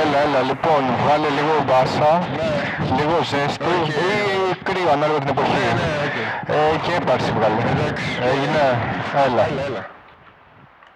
Έλα, έλα, λοιπόν, βάλε λίγο μπάσα, ναι. λίγο ζέστη ή ε, κρύο ανάλογα την εποχή. Ναι, ναι, ναι, οκ. Ε, και έπαρση βγάλε. Εντάξει. Έγινε, έλα. Έλα, έλα.